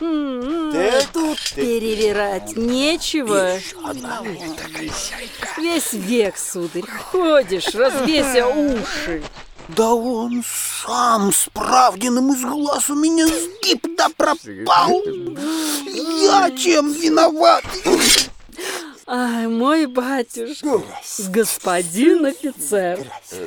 М, Тут перевирать нечего. Весь век, сударь, ходишь, развеся уши. Да он сам с правдиным из глаз у меня сгиб да пропал. Я чем виноват? Ай, мой батюшка, господин офицер,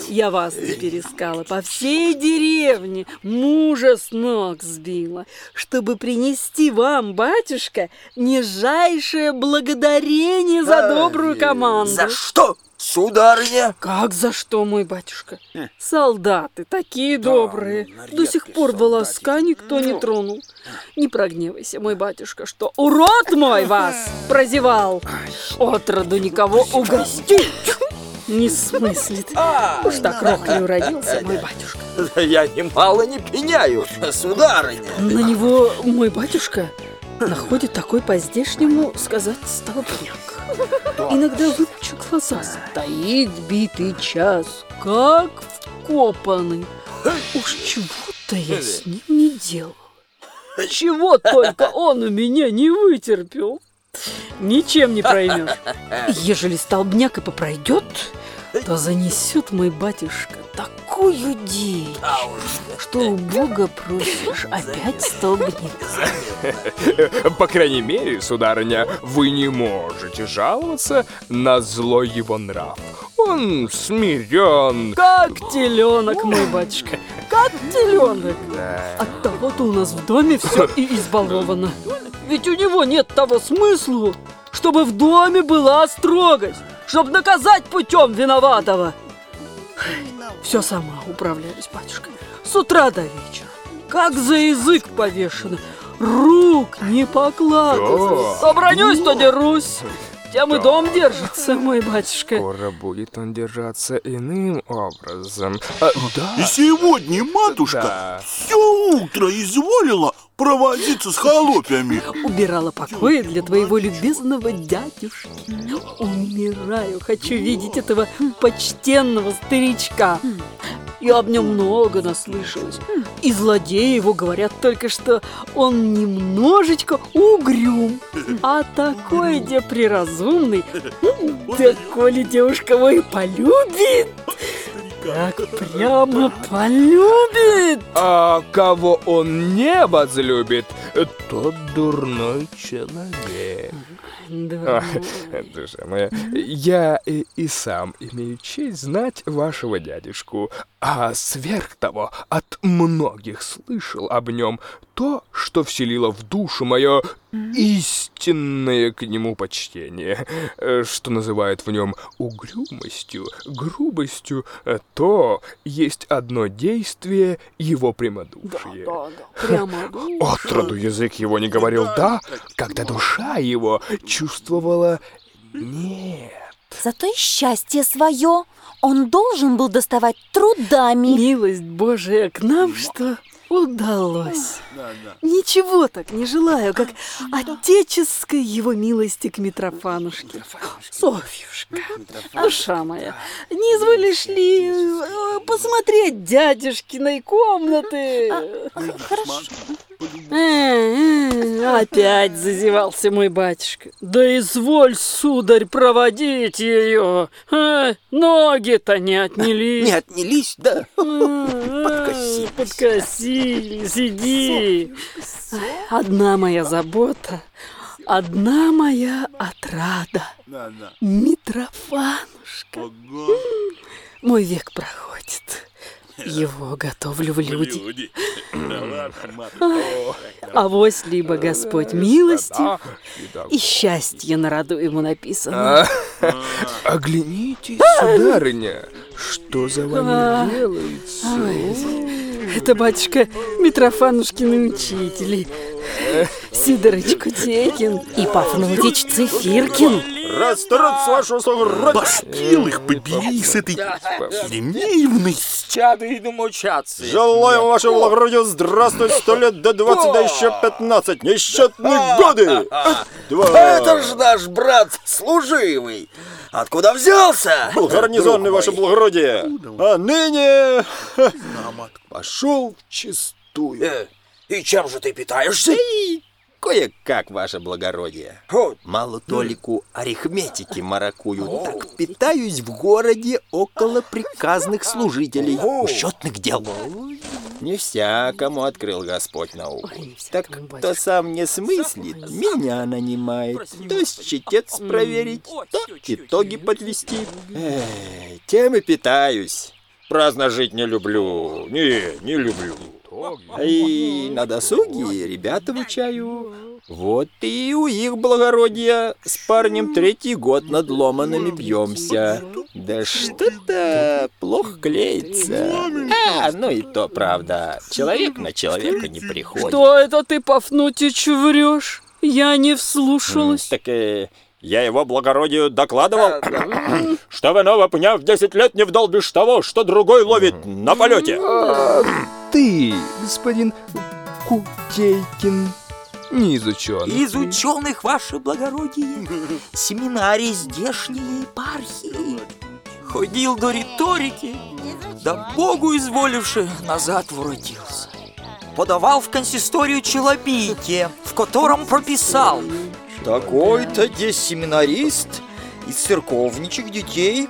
я вас теперь искала по всей деревне, мужа с ног сбила, чтобы принести вам, батюшка, нижайшее благодарение за добрую команду. За что, сударыня? Как за что, мой батюшка? Солдаты такие добрые. До сих пор волоска никто не тронул. Не прогневайся, мой батюшка, что урод мой вас прозевал. Отроду никого угостить не смыслит. Уж так рохлей уродился мой батюшка. Я немало не пеняю, сударыня. На него мой батюшка находит такой по-здешнему сказать столбняк. Иногда выпучу глаза, стоит битый час, как вкопанный. Уж чего-то я с ним не делал. Чего только он у меня не вытерпел. Ничем не проймешь. Ежели столбняк и попройдет, то занесет мой батюшка такую дичь, что у Бога просишь опять столбняк. По крайней мере, сударыня, вы не можете жаловаться на злой его нрав. Он смирен. Как теленок, мой батюшка, как теленок. От того-то у нас в доме все и избаловано. Ведь у него нет того смысла, чтобы в доме была строгость, чтобы наказать путем виноватого. Все сама управляюсь, батюшка, с утра до вечера. Как за язык повешено, рук не покладываю. Да. Обронюсь, то дерусь. Тем и дом держится, мой батюшка. Скоро будет он держаться иным образом. А, да, И сегодня матушка Да. все утро изволила проводиться с холопями. Убирала покои для твоего любезного дядюшки. Умираю, хочу видеть этого почтенного старичка. Я об нем много наслышалась. И злодеи его говорят только, что он немножечко угрюм. А такой где приразумный. Да коли девушка мой полюбит, так прямо полюбит. а кого он не возлюбит, тот дурной человек. Да. А, Душа моя, я и, и сам имею честь знать вашего дядюшку, а сверх того от многих слышал об нем то, что вселило в душу мое истинное к нему почтение, э, что называют в нем угрюмостью, грубостью, э, то есть одно действие его прямодушия. Да, да, прямо. Отроду язык его не говорил «да», когда душа его чувствовала «нет». Зато и счастье свое он должен был доставать трудами. Милость Божия к нам, что удалось. Ничего так не желаю, как отеческой его милости к Митрофанушке. Софьюшка, душа моя, не изволишь ли э, посмотреть дядюшкиной комнаты? Хорошо. Опять зазевался мой батюшка. Да изволь, сударь, проводить ее. Э, Ноги-то не отнялись. Не отнялись, да? Подкосились. Подкосились, иди. Одна моя забота, одна моя отрада. Митрофанушка. Мой век проходит. Его готовлю в люди. А вось либо Господь милости и счастье на роду ему написано. А, Оглянитесь, сударыня, что за вами делается? Это батюшка Митрофанушкины учители. Сидорыч Кутейкин и Пафнутич Цифиркин. Расстараться вашего слова Пошкил их побери с этой Еремеевной. Чады и домочадцы. Желаем вашему благородию здравствовать сто лет до двадцать, да еще пятнадцать несчетные годы. Два. Это ж наш брат служивый. Откуда взялся? Был гарнизонный, ваше благородие. А ныне пошел чистую. Э, И чем же ты питаешься? Кое-как, ваше благородие. Мало толику арифметики маракую. Так питаюсь в городе около приказных служителей. Учетных дел. Не всякому открыл Господь науку. Так кто сам не смыслит, меня нанимает. То счетец проверить, то итоги подвести. Эй, тем и питаюсь. Праздно жить не люблю. Не, не люблю. И на досуге ребята вучаю. Вот и у их благородия с парнем третий год над ломанными бьемся. Да что-то плохо клеится. А, ну и то правда. Человек на человека не приходит. Что это ты, Пафнутич, врешь? Я не вслушалась. Так э, я его благородию докладывал, что в иного пня в 10 лет не вдолбишь того, что другой ловит на полете. Ты, господин Кутейкин, не изучен. Из ученых, ваше благородие, семинарий здешней епархии. Ходил до риторики, да Богу изволивши, назад воротился. Подавал в консисторию челобитие, в котором прописал Такой-то здесь семинарист из церковничьих детей,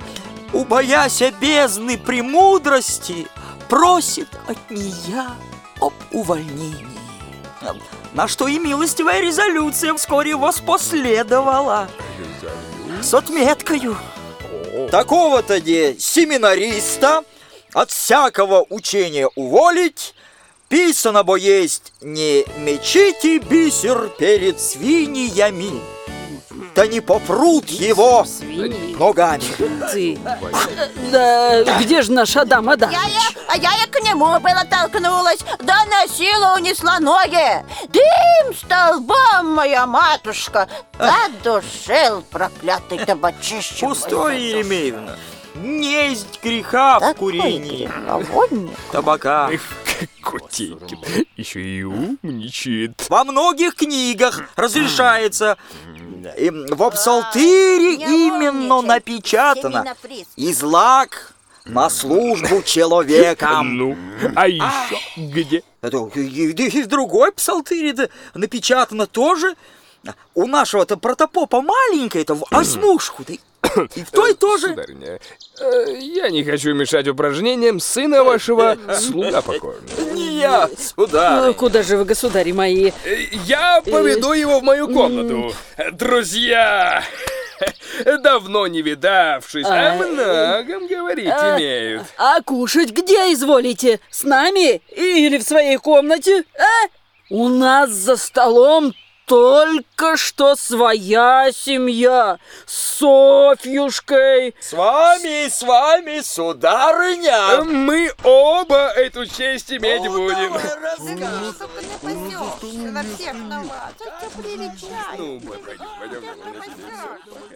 убояся бездны премудрости, просит от нея об увольнении. На что и милостивая резолюция вскоре воспоследовала. С отметкою. Такого-то де семинариста от всякого учения уволить, писано бо есть не мечите бисер перед свиньями, да не попрут его Свиньи. ногами. Ты. Да где же наш Адам Адамович? Я, я, а я и к нему было толкнулась, да на силу унесла ноги. Дым столбом, моя матушка, задушил проклятый табачище. Пустое, Еремеевна. Несть греха в курении, табака. Кутейкин еще и умничает. Во многих книгах разрешается. И в псалтире именно напечатано. Излак на службу человекам. Ну, а еще где? Это и, и- и в другой псалтире да, напечатано тоже. У нашего-то протопопа маленькая-то в осьмушку. Да И той тоже. Сударыня, э, я не хочу мешать упражнениям сына вашего, слуга покорного. Не я, сударь. Э, Куда же вы, государи мои? Э, Я поведу его в мою комнату. Друзья, давно не видавшись, о многом говорить А, имеют. А кушать где изволите? С нами или в своей комнате? А? У нас за столом только что своя семья с Софьюшкой. С вами, с вами, сударыня. Мы оба эту честь иметь будем. Ну, пойдем, пойдем, пойдем.